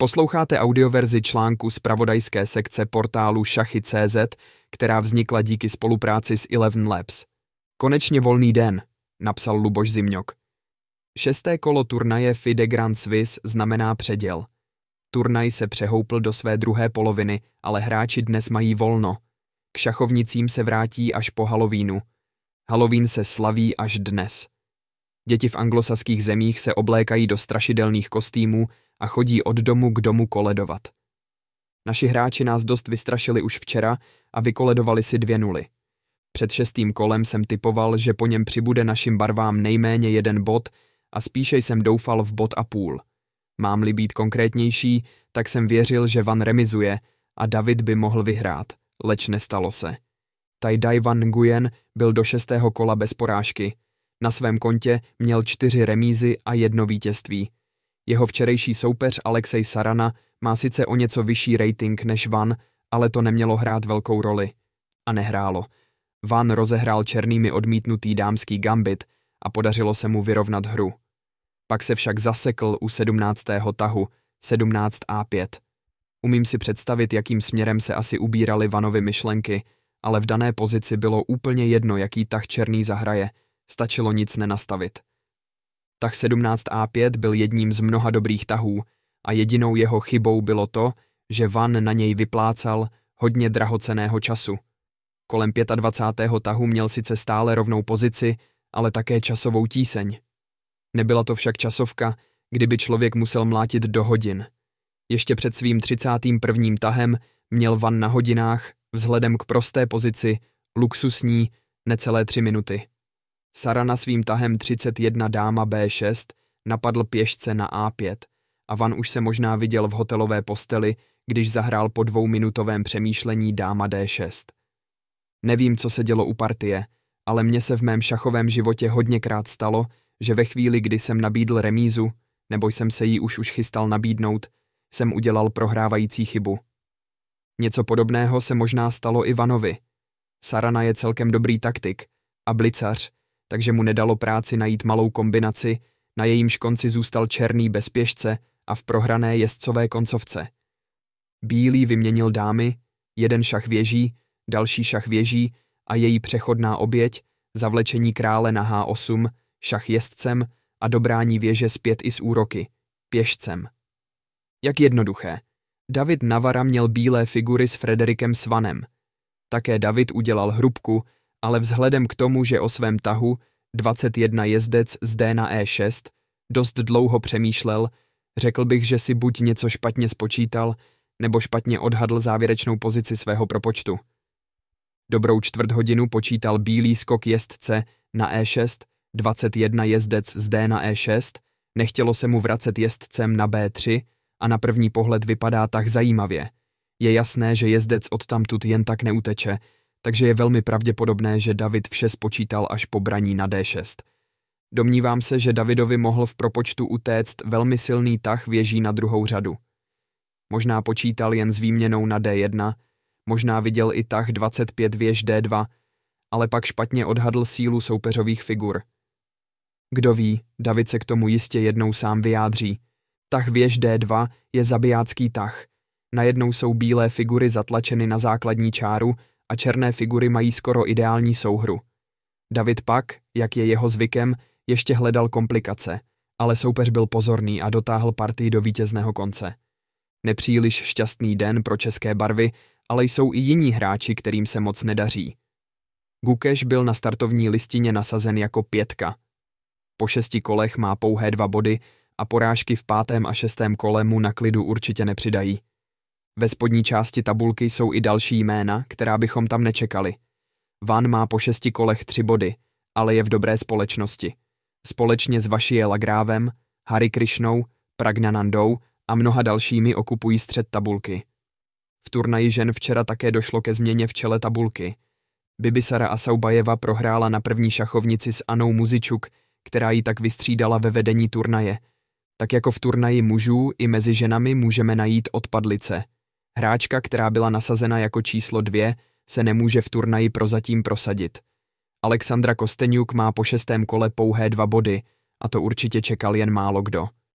Posloucháte audioverzi článku z pravodajské sekce portálu Šachy.cz, která vznikla díky spolupráci s Eleven Labs. Konečně volný den, napsal Luboš Zimňok. Šesté kolo turnaje FIDE Grand Swiss znamená předěl. Turnaj se přehoupl do své druhé poloviny, ale hráči dnes mají volno. K šachovnicím se vrátí až po Halloweenu. Halloween se slaví až dnes. Děti v anglosaských zemích se oblékají do strašidelných kostýmů a chodí od domu k domu koledovat. Naši hráči nás dost vystrašili už včera a vykoledovali si dvě nuly. Před šestým kolem jsem typoval, že po něm přibude našim barvám nejméně jeden bod a spíše jsem doufal v bod a půl. Mám-li být konkrétnější, tak jsem věřil, že Van remizuje a David by mohl vyhrát, leč nestalo se. Tajdaj Van Nguyen byl do šestého kola bez porážky. Na svém kontě měl čtyři remízy a jedno vítězství. Jeho včerejší soupeř Alexej Sarana má sice o něco vyšší rating než Van, ale to nemělo hrát velkou roli. A nehrálo. Van rozehrál černými odmítnutý dámský gambit a podařilo se mu vyrovnat hru. Pak se však zasekl u sedmnáctého tahu, 17A5. Umím si představit, jakým směrem se asi ubíraly Vanovy myšlenky, ale v dané pozici bylo úplně jedno, jaký tah černý zahraje, stačilo nic nenastavit. Tah 17A5 byl jedním z mnoha dobrých tahů a jedinou jeho chybou bylo to, že Van na něj vyplácal hodně drahoceného času. Kolem 25. tahu měl sice stále rovnou pozici, ale také časovou tíseň. Nebyla to však časovka, kdyby člověk musel mlátit do hodin. Ještě před svým 31. tahem měl Van na hodinách, vzhledem k prosté pozici, luxusní, necelé tři minuty. Sarana svým tahem 31 dáma B6 napadl pěšce na A5 a Van už se možná viděl v hotelové posteli, když zahrál po dvouminutovém přemýšlení dáma D6. Nevím, co se dělo u partie, ale mně se v mém šachovém životě hodněkrát stalo, že ve chvíli, kdy jsem nabídl remízu, nebo jsem se jí už už chystal nabídnout, jsem udělal prohrávající chybu. Něco podobného se možná stalo i Vanovi. Sarana je celkem dobrý taktik a blicař, takže mu nedalo práci najít malou kombinaci, na jejímž konci zůstal černý bezpěžce a v prohrané jezdcové koncovce. Bílý vyměnil dámy, jeden šach věží, další šach věží a její přechodná oběť, zavlečení krále na H8, šach jezdcem a dobrání věže zpět i z úroky, pěšcem. Jak jednoduché. David Navara měl bílé figury s Frederikem Svanem. Také David udělal hrubku, ale vzhledem k tomu, že o svém tahu 21 jezdec z D na E6 dost dlouho přemýšlel, řekl bych, že si buď něco špatně spočítal, nebo špatně odhadl závěrečnou pozici svého propočtu. Dobrou čtvrt hodinu počítal bílý skok jezdce na E6, 21 jezdec z D na E6, nechtělo se mu vracet jezdcem na B3 a na první pohled vypadá tak zajímavě. Je jasné, že jezdec odtamtud jen tak neuteče, takže je velmi pravděpodobné, že David vše spočítal až po braní na D6. Domnívám se, že Davidovi mohl v propočtu utéct velmi silný tah věží na druhou řadu. Možná počítal jen s výměnou na D1, možná viděl i tah 25 věž D2, ale pak špatně odhadl sílu soupeřových figur. Kdo ví, David se k tomu jistě jednou sám vyjádří. Tah věž D2 je zabijácký tah. Najednou jsou bílé figury zatlačeny na základní čáru a černé figury mají skoro ideální souhru. David pak, jak je jeho zvykem, ještě hledal komplikace, ale soupeř byl pozorný a dotáhl partii do vítězného konce. Nepříliš šťastný den pro české barvy, ale jsou i jiní hráči, kterým se moc nedaří. Gukeš byl na startovní listině nasazen jako pětka. Po šesti kolech má pouhé dva body a porážky v pátém a šestém kole mu na klidu určitě nepřidají. Ve spodní části tabulky jsou i další jména, která bychom tam nečekali. Van má po šesti kolech tři body, ale je v dobré společnosti. Společně s Vašie Lagrávem, Hari Krishnou, Pragnanandou a mnoha dalšími okupují střed tabulky. V turnaji žen včera také došlo ke změně v čele tabulky. Bibisara Asaubajeva prohrála na první šachovnici s Anou Muzičuk, která ji tak vystřídala ve vedení turnaje. Tak jako v turnaji mužů i mezi ženami můžeme najít odpadlice – Hráčka, která byla nasazena jako číslo dvě, se nemůže v turnaji prozatím prosadit. Alexandra Kosteňuk má po šestém kole pouhé dva body a to určitě čekal jen málo kdo.